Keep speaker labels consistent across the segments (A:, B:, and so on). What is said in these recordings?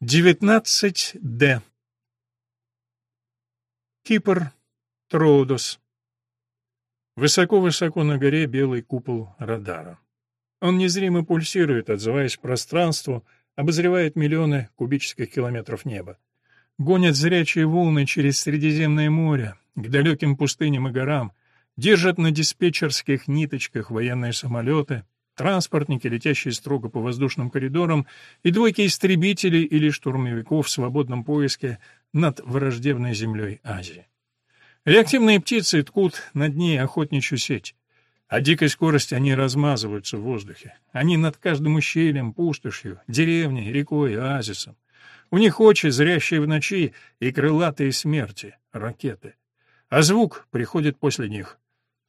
A: 19-Д. Кипр, Троудос. Высоко-высоко на горе белый купол радара. Он незримо пульсирует, отзываясь пространству, обозревает миллионы кубических километров неба. Гонят зрячие волны через Средиземное море, к далеким пустыням и горам, держат на диспетчерских ниточках военные самолеты, транспортники, летящие строго по воздушным коридорам, и двойки истребителей или штурмовиков в свободном поиске над враждебной землей Азии. Реактивные птицы ткут над ней охотничью сеть. О дикой скорости они размазываются в воздухе. Они над каждым ущельем, пустошью, деревней, рекой, оазисом. У них очи, зрящие в ночи, и крылатые смерти, ракеты. А звук приходит после них.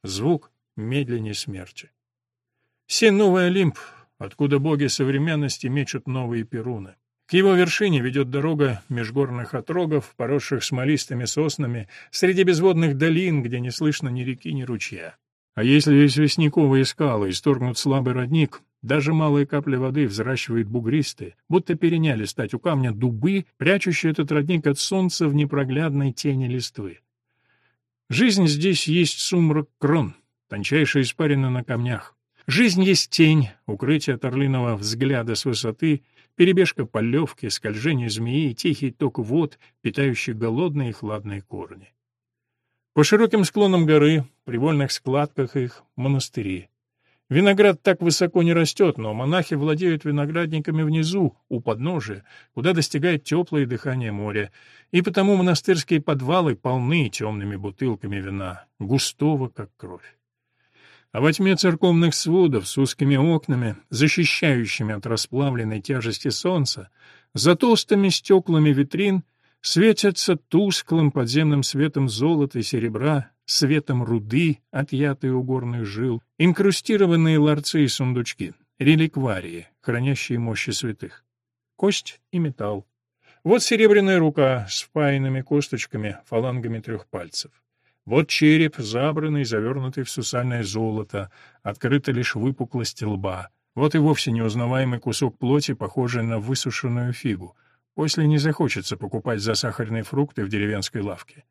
A: Звук медленнее смерти. Все новый Олимп, откуда боги современности мечут новые перуны. К его вершине ведет дорога межгорных отрогов, поросших смолистыми соснами, среди безводных долин, где не слышно ни реки, ни ручья. А если известняковые скалы исторгнут слабый родник, даже малые капли воды взращивает бугристые, будто переняли стать у камня дубы, прячущие этот родник от солнца в непроглядной тени листвы. Жизнь здесь есть сумрак крон, тончайшая испарина на камнях. Жизнь есть тень, укрытие от орлиного взгляда с высоты, перебежка полевки, скольжение змеи, тихий ток вод, питающий голодные и хладные корни. По широким склонам горы, при вольных складках их, монастыри. Виноград так высоко не растет, но монахи владеют виноградниками внизу, у подножия, куда достигает теплое дыхание моря, и потому монастырские подвалы полны темными бутылками вина, густого, как кровь а во тьме церковных сводов с узкими окнами, защищающими от расплавленной тяжести солнца, за толстыми стеклами витрин светятся тусклым подземным светом золота и серебра, светом руды, отъятые у горных жил, инкрустированные ларцы и сундучки, реликварии, хранящие мощи святых. Кость и металл. Вот серебряная рука с впаянными косточками, фалангами трех пальцев. Вот череп, забранный, завернутый в сусальное золото, открыта лишь выпуклость лба. Вот и вовсе неузнаваемый кусок плоти, похожий на высушенную фигу. После не захочется покупать засахаренные фрукты в деревенской лавке.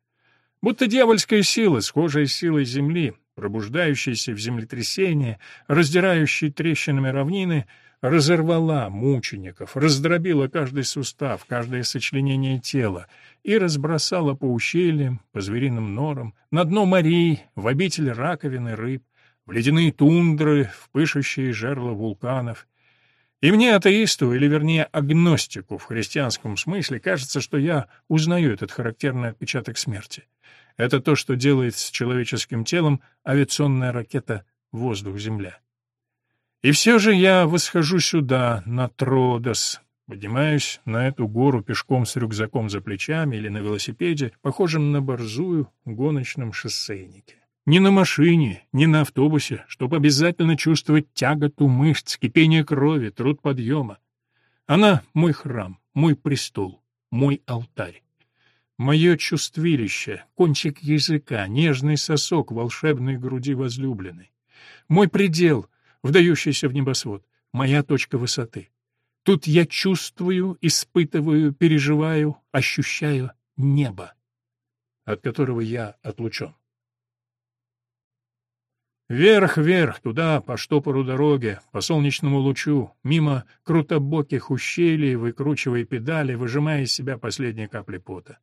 A: Будто дьявольская сила, схожая с силой земли, пробуждающаяся в землетрясении, раздирающей трещинами равнины, разорвала мучеников, раздробила каждый сустав, каждое сочленение тела и разбросала по ущельям, по звериным норам, на дно морей, в обитель раковины рыб, в ледяные тундры, в пышущие жерла вулканов. И мне, атеисту, или вернее агностику в христианском смысле, кажется, что я узнаю этот характерный отпечаток смерти. Это то, что делает с человеческим телом авиационная ракета «Воздух-Земля». И все же я восхожу сюда, на Тродос, поднимаюсь на эту гору пешком с рюкзаком за плечами или на велосипеде, похожем на борзую гоночном шоссейнике. Не на машине, не на автобусе, чтобы обязательно чувствовать тяготу мышц, кипение крови, труд подъема. Она — мой храм, мой престол, мой алтарь. Мое чувствилище, кончик языка, нежный сосок волшебной груди возлюбленной. Мой предел — вдающийся в небосвод, моя точка высоты. Тут я чувствую, испытываю, переживаю, ощущаю небо, от которого я отлучен. Вверх, вверх, туда, по штопору дороги, по солнечному лучу, мимо крутобоких ущелий, выкручивая педали, выжимая из себя последние капли пота.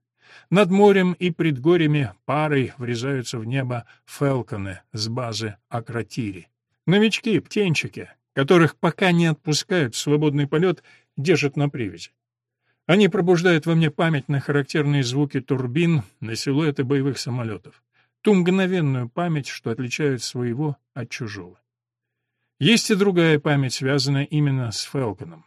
A: Над морем и предгорьями парой врезаются в небо фелконы с базы Акротири. Новички, птенчики, которых пока не отпускают в свободный полет, держат на привязи. Они пробуждают во мне память на характерные звуки турбин, на силуэты боевых самолетов. Ту мгновенную память, что отличает своего от чужого. Есть и другая память, связанная именно с Фелконом.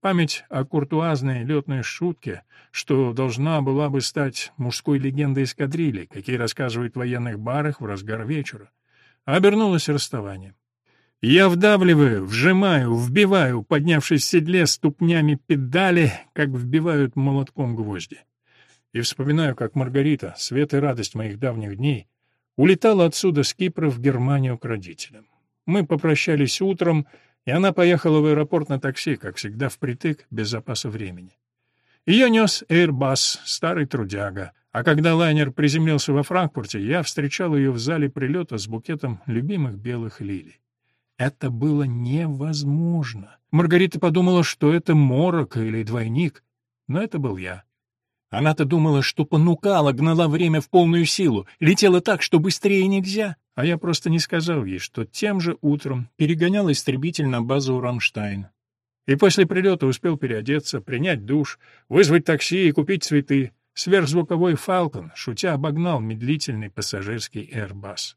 A: Память о куртуазной летной шутке, что должна была бы стать мужской легендой эскадрильи, какие рассказывают в военных барах в разгар вечера. Обернулось расставанием. Я вдавливаю, вжимаю, вбиваю, поднявшись в седле ступнями педали, как вбивают молотком гвозди. И вспоминаю, как Маргарита, свет и радость моих давних дней, улетала отсюда с Кипра в Германию к родителям. Мы попрощались утром, и она поехала в аэропорт на такси, как всегда впритык, без запаса времени. Ее нес Airbus, старый трудяга. А когда лайнер приземлился во Франкфурте, я встречал ее в зале прилета с букетом любимых белых лилий. Это было невозможно. Маргарита подумала, что это морок или двойник, но это был я. Она-то думала, что понукала, гнала время в полную силу, летела так, что быстрее нельзя. А я просто не сказал ей, что тем же утром перегонял истребитель на базу Рамштайн. И после прилета успел переодеться, принять душ, вызвать такси и купить цветы. Сверхзвуковой «Фалкон», шутя, обогнал медлительный пассажирский «Airbus».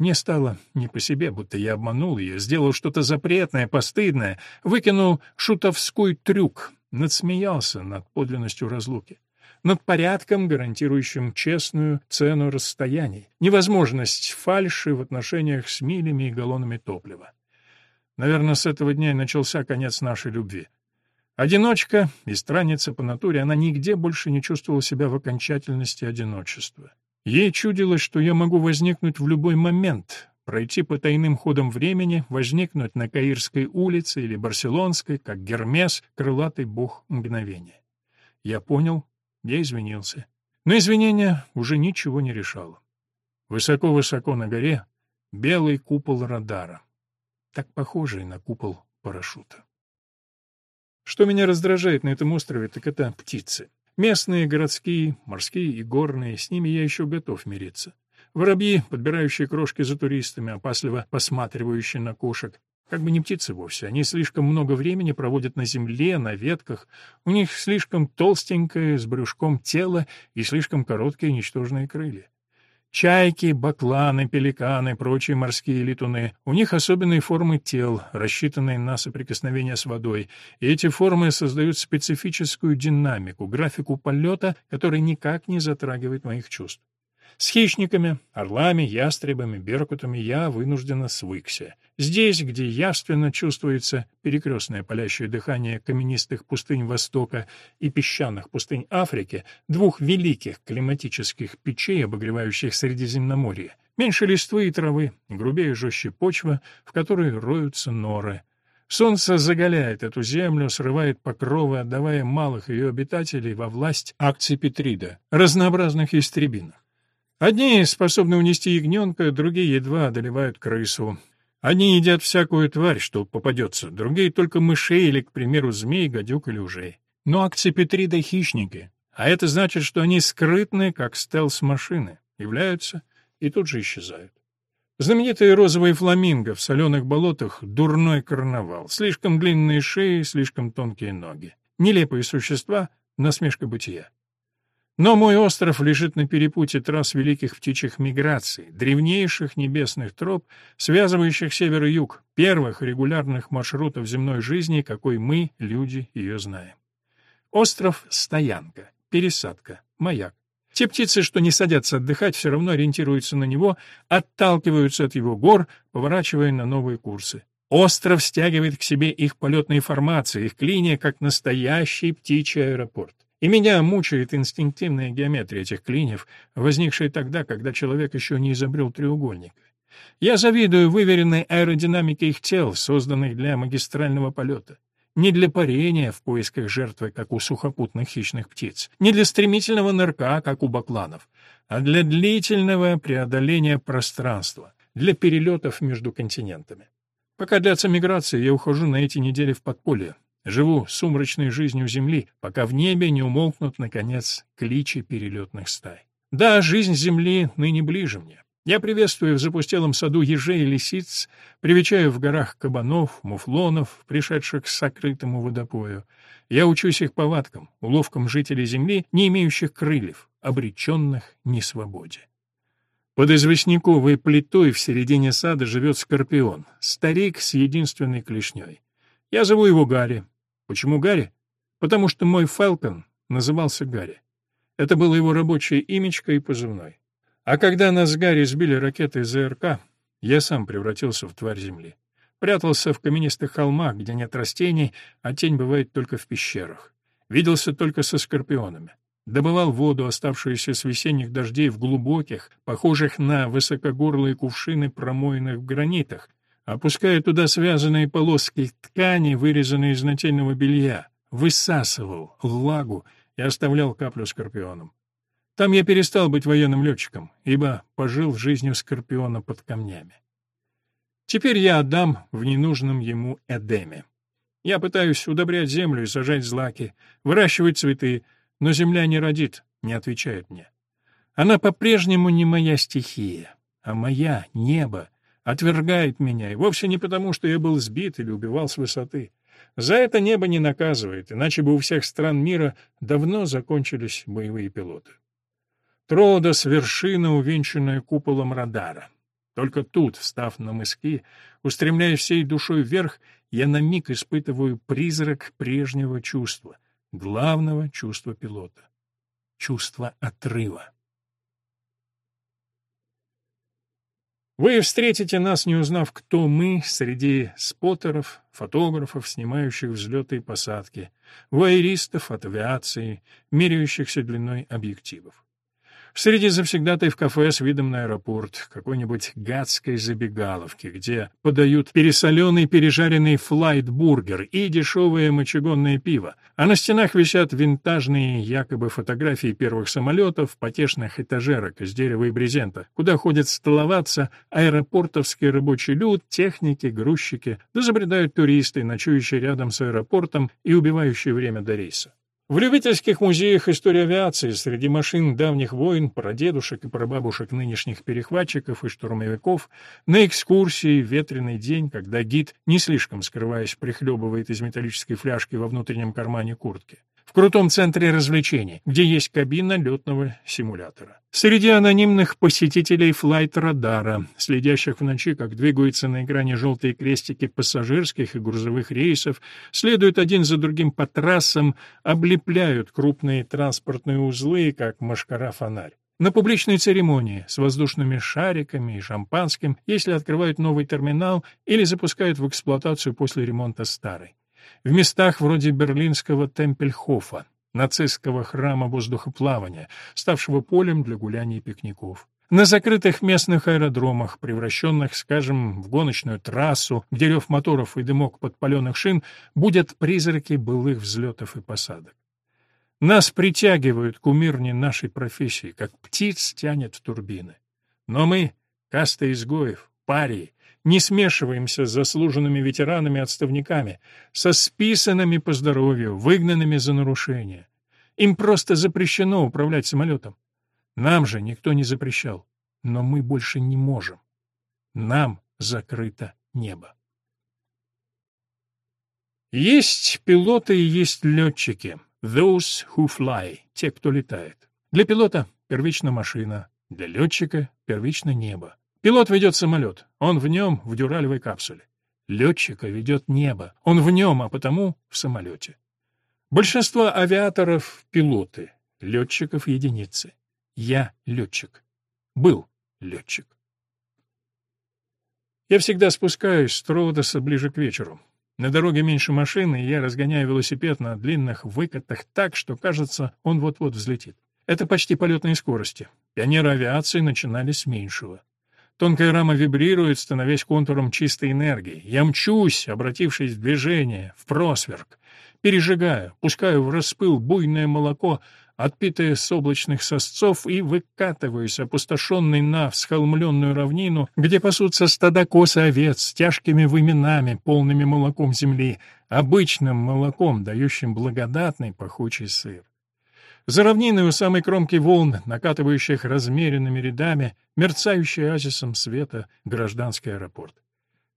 A: Мне стало не по себе, будто я обманул ее, сделал что-то запретное, постыдное, выкинул шутовской трюк, надсмеялся над подлинностью разлуки, над порядком, гарантирующим честную цену расстояний, невозможность фальши в отношениях с милями и галлонами топлива. Наверное, с этого дня и начался конец нашей любви. Одиночка и странница по натуре, она нигде больше не чувствовала себя в окончательности одиночества. Ей чудилось, что я могу возникнуть в любой момент, пройти по тайным ходам времени, возникнуть на Каирской улице или Барселонской, как Гермес, крылатый бог мгновения. Я понял, я извинился. Но извинения уже ничего не решало. Высоко-высоко на горе белый купол радара, так похожий на купол парашюта. Что меня раздражает на этом острове, так это птицы. Местные, городские, морские и горные, с ними я еще готов мириться. Воробьи, подбирающие крошки за туристами, опасливо посматривающие на кошек. Как бы не птицы вовсе, они слишком много времени проводят на земле, на ветках, у них слишком толстенькое, с брюшком тело и слишком короткие ничтожные крылья. Чайки, бакланы, пеликаны, прочие морские летуны. У них особенные формы тел, рассчитанные на соприкосновение с водой, и эти формы создают специфическую динамику, графику полета, который никак не затрагивает моих чувств. С хищниками, орлами, ястребами, беркутами я вынужденно свыкся. Здесь, где явственно чувствуется перекрестное палящее дыхание каменистых пустынь Востока и песчаных пустынь Африки, двух великих климатических печей, обогревающих Средиземноморье, меньше листвы и травы, грубее и жестче почва, в которой роются норы. Солнце заголяет эту землю, срывает покровы, отдавая малых ее обитателей во власть акций Петрида, разнообразных истребинах. Одни способны унести ягненка, другие едва одолевают крысу. Одни едят всякую тварь, что попадется, другие только мышей или, к примеру, змей, гадюк или ужей. Но акципетриды — хищники, а это значит, что они скрытны, как стелс-машины, являются и тут же исчезают. Знаменитые розовые фламинго в соленых болотах — дурной карнавал, слишком длинные шеи, слишком тонкие ноги. Нелепые существа — насмешка бытия. Но мой остров лежит на перепутье трасс великих птичьих миграций, древнейших небесных троп, связывающих север и юг, первых регулярных маршрутов земной жизни, какой мы, люди, ее знаем. Остров — стоянка, пересадка, маяк. Те птицы, что не садятся отдыхать, все равно ориентируются на него, отталкиваются от его гор, поворачивая на новые курсы. Остров стягивает к себе их полетные формации, их клинья, как настоящий птичий аэропорт. И меня мучает инстинктивная геометрия этих клиньев, возникшая тогда, когда человек еще не изобрел треугольник. Я завидую выверенной аэродинамике их тел, созданных для магистрального полета. Не для парения в поисках жертвы, как у сухопутных хищных птиц, не для стремительного нырка, как у бакланов, а для длительного преодоления пространства, для перелетов между континентами. Пока длятся миграции, я ухожу на эти недели в подполье, Живу сумрачной жизнью Земли, пока в небе не умолкнут, наконец, кличи перелетных стай. Да, жизнь Земли ныне ближе мне. Я приветствую в запустелом саду ежей и лисиц, привечаю в горах кабанов, муфлонов, пришедших к сокрытому водопою. Я учусь их повадкам, уловкам жителей Земли, не имеющих крыльев, обреченных несвободе. Под известняковой плитой в середине сада живет скорпион, старик с единственной клешней. Я зову его Гарри. Почему Гарри? Потому что мой Фалкон назывался Гарри. Это было его рабочее имечко и позывной. А когда нас с Гарри сбили ракеты ЗРК, я сам превратился в тварь земли. Прятался в каменистых холмах, где нет растений, а тень бывает только в пещерах. Виделся только со скорпионами. Добывал воду, оставшуюся с весенних дождей в глубоких, похожих на высокогорлые кувшины, промоенных в гранитах, опуская туда связанные полоски ткани, вырезанные из нательного белья, высасывал влагу и оставлял каплю скорпионом. Там я перестал быть военным летчиком, ибо пожил жизнью скорпиона под камнями. Теперь я отдам в ненужном ему Эдеме. Я пытаюсь удобрять землю и сажать злаки, выращивать цветы, но земля не родит, не отвечает мне. Она по-прежнему не моя стихия, а моя небо отвергает меня, и вовсе не потому, что я был сбит или убивал с высоты. За это небо не наказывает, иначе бы у всех стран мира давно закончились боевые пилоты. Тродос — вершина, увенчанная куполом радара. Только тут, встав на мыски, устремляясь всей душой вверх, я на миг испытываю призрак прежнего чувства, главного чувства пилота — чувство отрыва. Вы встретите нас, не узнав, кто мы, среди споттеров, фотографов, снимающих взлеты и посадки, вуайеристов от авиации, меряющихся длиной объективов. Среди завсегдатаев кафе с видом на аэропорт, какой-нибудь гадской забегаловки, где подают пересоленный пережаренный флайт-бургер и дешевое мочегонное пиво, а на стенах висят винтажные якобы фотографии первых самолетов, потешных этажерок из дерева и брезента, куда ходят столоваться аэропортовский рабочий люд, техники, грузчики, да забредают туристы, ночующие рядом с аэропортом и убивающие время до рейса. В любительских музеях истории авиации среди машин давних войн, прадедушек и прабабушек нынешних перехватчиков и штурмовиков, на экскурсии в ветреный день, когда гид, не слишком скрываясь, прихлебывает из металлической фляжки во внутреннем кармане куртки в крутом центре развлечений, где есть кабина летного симулятора. Среди анонимных посетителей флайт-радара, следящих в ночи, как двигаются на экране желтые крестики пассажирских и грузовых рейсов, следуют один за другим по трассам, облепляют крупные транспортные узлы, как машкара-фонарь. На публичной церемонии с воздушными шариками и шампанским, если открывают новый терминал или запускают в эксплуатацию после ремонта старый в местах вроде берлинского Темпельхофа, нацистского храма воздухоплавания, ставшего полем для гуляний и пикников. На закрытых местных аэродромах, превращенных, скажем, в гоночную трассу, где рев моторов и дымок подпаленных шин, будут призраки былых взлетов и посадок. Нас притягивают к умирне нашей профессии, как птиц тянет турбины. Но мы, каста изгоев, парии, не смешиваемся с заслуженными ветеранами-отставниками, со списанными по здоровью, выгнанными за нарушения. Им просто запрещено управлять самолетом. Нам же никто не запрещал, но мы больше не можем. Нам закрыто небо. Есть пилоты и есть летчики. Those who fly, те, кто летает. Для пилота первично машина, для летчика первично небо. Пилот ведет самолет, он в нем в дюралевой капсуле. Летчика ведет небо, он в нем, а потому в самолете. Большинство авиаторов — пилоты, летчиков — единицы. Я летчик. Был летчик. Я всегда спускаюсь с Тродоса ближе к вечеру. На дороге меньше машины, и я разгоняю велосипед на длинных выкатах так, что, кажется, он вот-вот взлетит. Это почти полетные скорости. Пионеры авиации начинали с меньшего. Тонкая рама вибрирует, становясь контуром чистой энергии. Я мчусь, обратившись в движение, в просверк. Пережигаю, пускаю в распыл буйное молоко, отпитое с облачных сосцов, и выкатываюсь, опустошенный на всхолмленную равнину, где пасутся стада коз и овец с тяжкими выменами, полными молоком земли, обычным молоком, дающим благодатный пахучий сыр. За равниной у самой кромки волн, накатывающих размеренными рядами, мерцающий оазисом света гражданский аэропорт.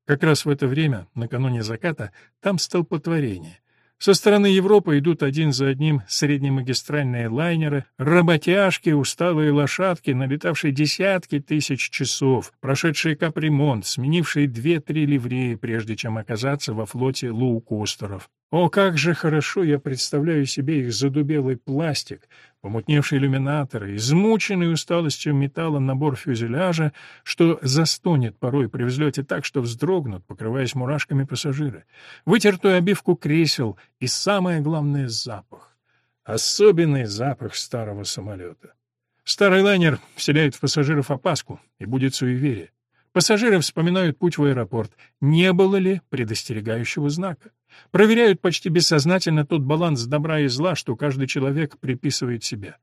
A: Как раз в это время, накануне заката, там столпотворение. Со стороны Европы идут один за одним среднемагистральные лайнеры, работяжки, усталые лошадки, налетавшие десятки тысяч часов, прошедшие капремонт, сменившие две-три ливреи, прежде чем оказаться во флоте лоукостеров. О, как же хорошо я представляю себе их задубелый пластик, помутневшие иллюминаторы, измученный усталостью металла набор фюзеляжа, что застонет порой при взлете так, что вздрогнут, покрываясь мурашками пассажиры, вытертую обивку кресел и, самое главное, запах. Особенный запах старого самолета. Старый лайнер вселяет в пассажиров опаску, и будет суеверие. Пассажиры вспоминают путь в аэропорт. Не было ли предостерегающего знака? Проверяют почти бессознательно тот баланс добра и зла, что каждый человек приписывает себе.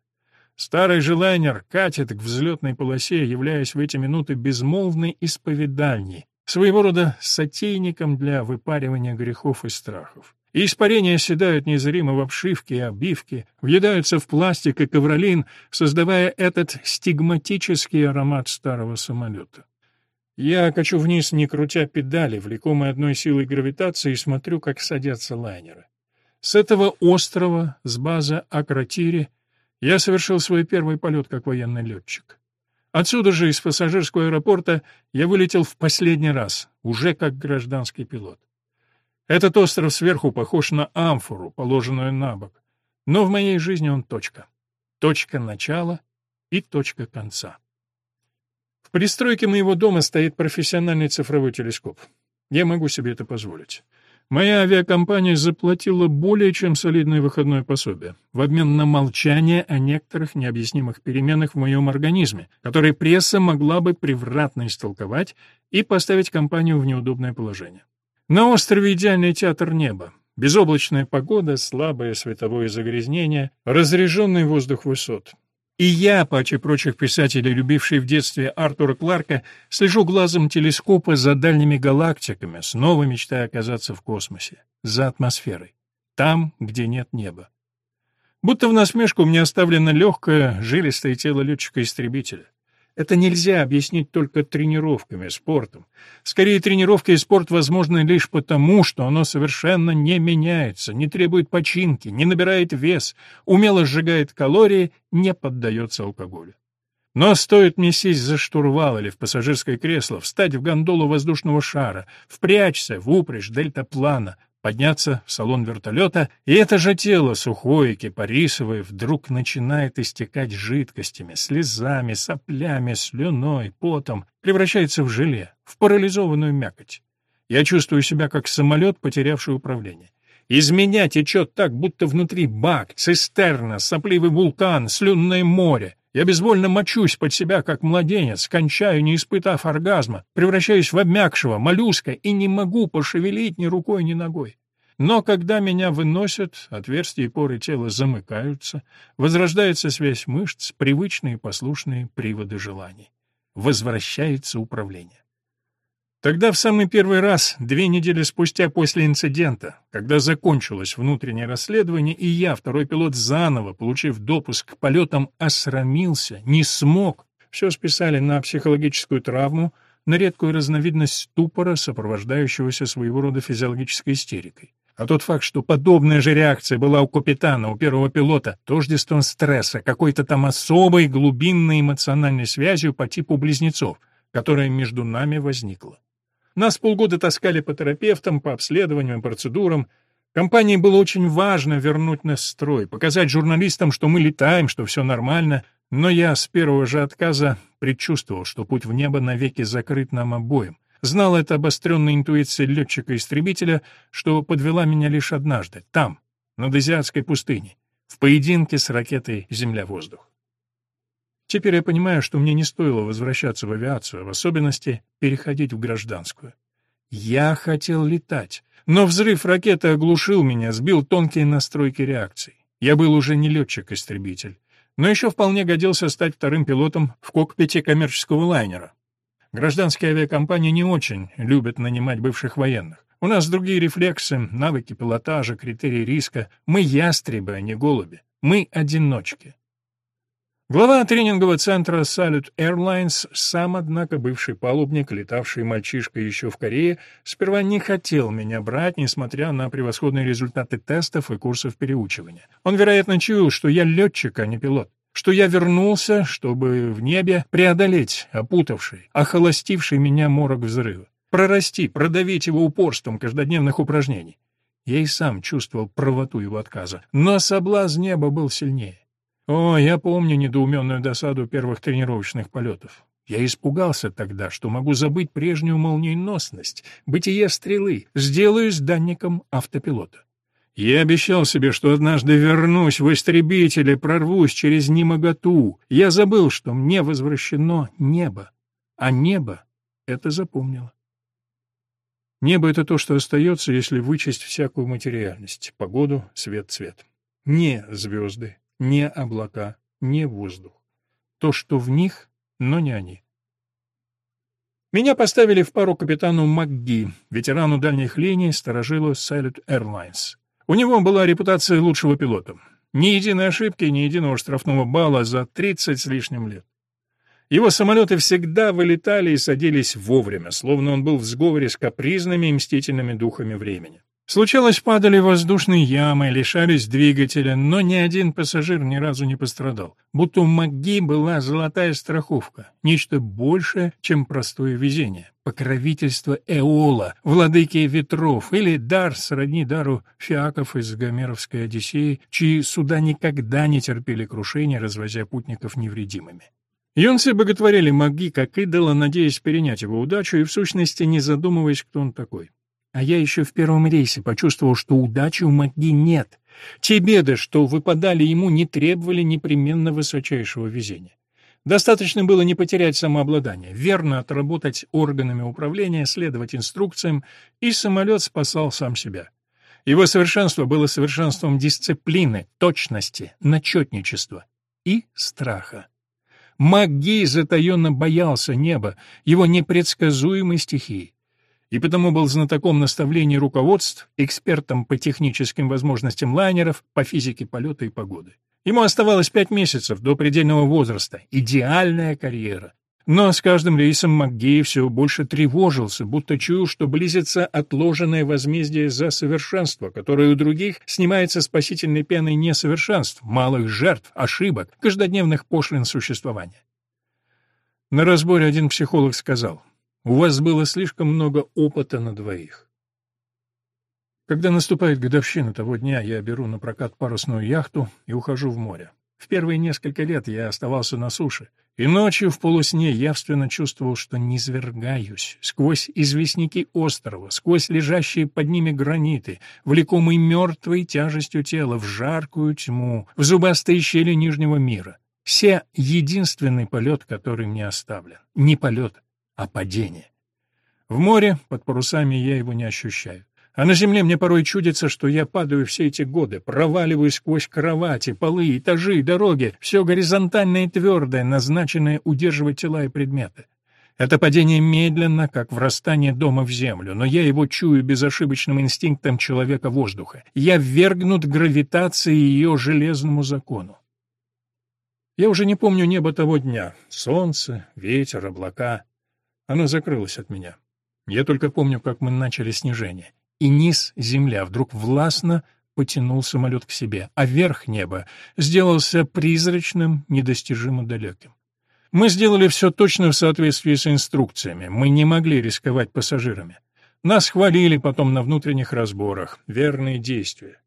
A: Старый желайнер катит к взлетной полосе, являясь в эти минуты безмолвной исповедальней, своего рода сотейником для выпаривания грехов и страхов. И испарения оседают незримо в обшивке и обивке, въедаются в пластик и ковролин, создавая этот стигматический аромат старого самолета. Я качу вниз, не крутя педали, влекомой одной силой гравитации, и смотрю, как садятся лайнеры. С этого острова, с базы Акротири, я совершил свой первый полет как военный летчик. Отсюда же, из пассажирского аэропорта, я вылетел в последний раз, уже как гражданский пилот. Этот остров сверху похож на амфору, положенную на бок. Но в моей жизни он точка. Точка начала и точка конца. В пристройке моего дома стоит профессиональный цифровой телескоп. Я могу себе это позволить. Моя авиакомпания заплатила более чем солидное выходное пособие в обмен на молчание о некоторых необъяснимых переменах в моем организме, которые пресса могла бы превратно истолковать и поставить компанию в неудобное положение. На острове идеальный театр неба. Безоблачная погода, слабое световое загрязнение, разреженный воздух высот. И я, паче прочих писателей, любивший в детстве Артура Кларка, слежу глазом телескопа за дальними галактиками, снова мечтая оказаться в космосе, за атмосферой, там, где нет неба. Будто в насмешку мне оставлено легкое, жилистое тело летчика-истребителя. Это нельзя объяснить только тренировками, спортом. Скорее, тренировка и спорт возможны лишь потому, что оно совершенно не меняется, не требует починки, не набирает вес, умело сжигает калории, не поддается алкоголю. Но стоит мне сесть за штурвал или в пассажирское кресло, встать в гондолу воздушного шара, впрячься в упряжь дельтаплана, подняться в салон вертолета, и это же тело, сухое, кипарисовое, вдруг начинает истекать жидкостями, слезами, соплями, слюной, потом, превращается в желе, в парализованную мякоть. Я чувствую себя как самолет, потерявший управление. Из меня течет так, будто внутри бак, цистерна, сопливый вулкан, слюнное море. Я безвольно мочусь под себя, как младенец, кончаю, не испытав оргазма, превращаюсь в обмякшего, моллюска и не могу пошевелить ни рукой, ни ногой. Но когда меня выносят, отверстия и поры тела замыкаются, возрождается связь мышц, привычные послушные приводы желаний. Возвращается управление. Тогда в самый первый раз, две недели спустя после инцидента, когда закончилось внутреннее расследование, и я, второй пилот, заново, получив допуск к полетам, осрамился, не смог, все списали на психологическую травму, на редкую разновидность ступора, сопровождающегося своего рода физиологической истерикой. А тот факт, что подобная же реакция была у капитана, у первого пилота, тождеством стресса, какой-то там особой глубинной эмоциональной связью по типу близнецов, которая между нами возникла. Нас полгода таскали по терапевтам, по обследованиям, процедурам. Компании было очень важно вернуть нас в строй, показать журналистам, что мы летаем, что все нормально. Но я с первого же отказа предчувствовал, что путь в небо навеки закрыт нам обоим. Знал это обостренная интуиция летчика-истребителя, что подвела меня лишь однажды, там, над Азиатской пустыней, в поединке с ракетой «Земля-воздух». Теперь я понимаю, что мне не стоило возвращаться в авиацию, в особенности переходить в гражданскую. Я хотел летать, но взрыв ракеты оглушил меня, сбил тонкие настройки реакций. Я был уже не летчик-истребитель, но еще вполне годился стать вторым пилотом в кокпите коммерческого лайнера. Гражданские авиакомпании не очень любят нанимать бывших военных. У нас другие рефлексы, навыки пилотажа, критерии риска. Мы ястребы, а не голуби. Мы одиночки. Глава тренингового центра Salute Airlines, сам, однако, бывший палубник, летавший мальчишкой еще в Корее, сперва не хотел меня брать, несмотря на превосходные результаты тестов и курсов переучивания. Он, вероятно, чуял, что я летчик, а не пилот, что я вернулся, чтобы в небе преодолеть опутавший, охолостивший меня морок взрыва, прорасти, продавить его упорством каждодневных упражнений. Я и сам чувствовал правоту его отказа, но соблазн неба был сильнее. О, я помню недоуменную досаду первых тренировочных полетов. Я испугался тогда, что могу забыть прежнюю молниеносность, бытие стрелы, сделаюсь данником автопилота. Я обещал себе, что однажды вернусь в истребителе, прорвусь через немоготу. Я забыл, что мне возвращено небо. А небо — это запомнила. Небо — это то, что остается, если вычесть всякую материальность — погоду, свет, цвет. Не звезды, не облака, не воздух. То, что в них, но не они. Меня поставили в пару капитану МакГи, ветерану дальних линий, сторожилу Salute Airlines. У него была репутация лучшего пилота. Ни единой ошибки, ни единого штрафного балла за 30 с лишним лет. Его самолеты всегда вылетали и садились вовремя, словно он был в сговоре с капризными и мстительными духами времени. Случалось, падали воздушные ямы, лишались двигателя, но ни один пассажир ни разу не пострадал. Будто у МакГи была золотая страховка, нечто большее, чем простое везение. Покровительство Эола, владыки ветров, или дар сродни дару фиаков из Гомеровской Одиссеи, чьи суда никогда не терпели крушения, развозя путников невредимыми. Юнцы боготворили Маги как идола, надеясь перенять его удачу и, в сущности, не задумываясь, кто он такой. А я еще в первом рейсе почувствовал, что удачи у Маги нет. Те беды, что выпадали ему, не требовали непременно высочайшего везения. Достаточно было не потерять самообладание, верно отработать органами управления, следовать инструкциям, и самолет спасал сам себя. Его совершенство было совершенством дисциплины, точности, начетничества и страха. МакГей затаенно боялся неба, его непредсказуемой стихии. И потому был знатоком наставлений руководств, экспертом по техническим возможностям лайнеров, по физике полета и погоды. Ему оставалось пять месяцев до предельного возраста. Идеальная карьера. Но с каждым рейсом МакГей все больше тревожился, будто чуял, что близится отложенное возмездие за совершенство, которое у других снимается спасительной пеной несовершенств, малых жертв, ошибок, каждодневных пошлин существования. На разборе один психолог сказал, «У вас было слишком много опыта на двоих». Когда наступает годовщина того дня, я беру на прокат парусную яхту и ухожу в море. В первые несколько лет я оставался на суше, и ночью в полусне явственно чувствовал, что низвергаюсь сквозь известняки острова, сквозь лежащие под ними граниты, влекомый мертвой тяжестью тела, в жаркую тьму, в зубастые щели Нижнего мира. Все единственный полет, который мне оставлен. Не полет, а падение. В море под парусами я его не ощущаю. А на земле мне порой чудится, что я падаю все эти годы, проваливаюсь сквозь кровати, полы, этажи, дороги, все горизонтальное и твердое, назначенное удерживать тела и предметы. Это падение медленно, как врастание дома в землю, но я его чую безошибочным инстинктом человека-воздуха. Я ввергнут гравитации и ее железному закону. Я уже не помню небо того дня. Солнце, ветер, облака. Оно закрылось от меня. Я только помню, как мы начали снижение и низ земля вдруг властно потянул самолет к себе, а верх неба сделался призрачным, недостижимо далеким. Мы сделали все точно в соответствии с инструкциями, мы не могли рисковать пассажирами. Нас хвалили потом на внутренних разборах, верные действия.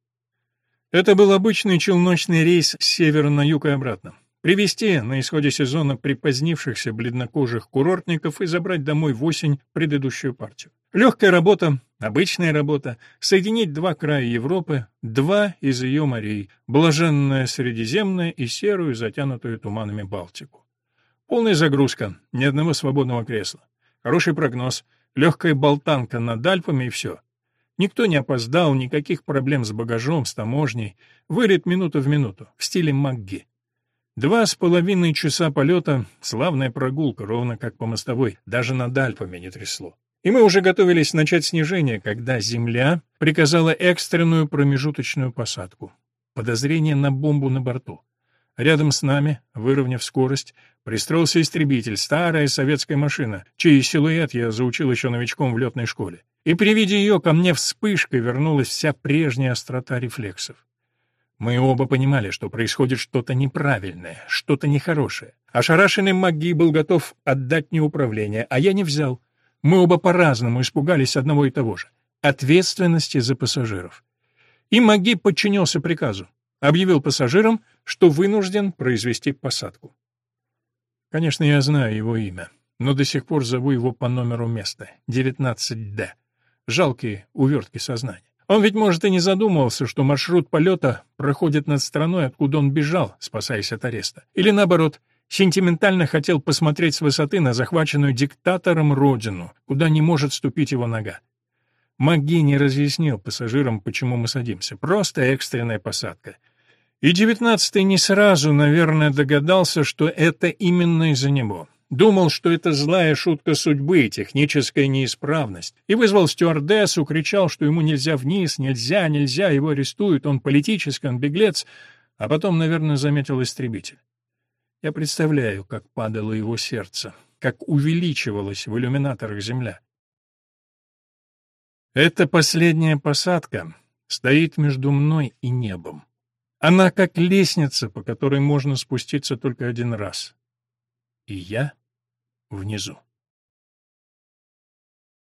A: Это был обычный челночный рейс с севера на юг и обратно. Привезти на исходе сезона припозднившихся бледнокожих курортников и забрать домой в осень предыдущую партию. Легкая работа, обычная работа, соединить два края Европы, два из ее морей, блаженное Средиземное и серую, затянутую туманами Балтику. Полная загрузка, ни одного свободного кресла. Хороший прогноз, легкая болтанка над Альпами и все. Никто не опоздал, никаких проблем с багажом, с таможней. Вылет минуту в минуту, в стиле МакГи. Два с половиной часа полета — славная прогулка, ровно как по мостовой, даже над Альпами не трясло. И мы уже готовились начать снижение, когда Земля приказала экстренную промежуточную посадку. Подозрение на бомбу на борту. Рядом с нами, выровняв скорость, пристроился истребитель, старая советская машина, чей силуэт я заучил еще новичком в летной школе. И при виде ее ко мне вспышкой вернулась вся прежняя острота рефлексов. Мы оба понимали, что происходит что-то неправильное, что-то нехорошее. Ошарашенный Маги был готов отдать мне управление, а я не взял. Мы оба по-разному испугались одного и того же — ответственности за пассажиров. И Маги подчинился приказу, объявил пассажирам, что вынужден произвести посадку. Конечно, я знаю его имя, но до сих пор зову его по номеру места — 19-Д. Жалкие увертки сознания. Он ведь, может, и не задумывался, что маршрут полета проходит над страной, откуда он бежал, спасаясь от ареста. Или, наоборот, Сентиментально хотел посмотреть с высоты на захваченную диктатором родину, куда не может ступить его нога. МакГи не разъяснил пассажирам, почему мы садимся. Просто экстренная посадка. И девятнадцатый не сразу, наверное, догадался, что это именно из-за него. Думал, что это злая шутка судьбы, техническая неисправность. И вызвал стюардессу, кричал, что ему нельзя вниз, нельзя, нельзя, его арестуют, он политический, он беглец. А потом, наверное, заметил истребитель. Я представляю, как падало его сердце, как увеличивалась в иллюминаторах земля. Эта последняя посадка стоит между мной и небом. Она как лестница, по которой можно спуститься только один раз. И я внизу.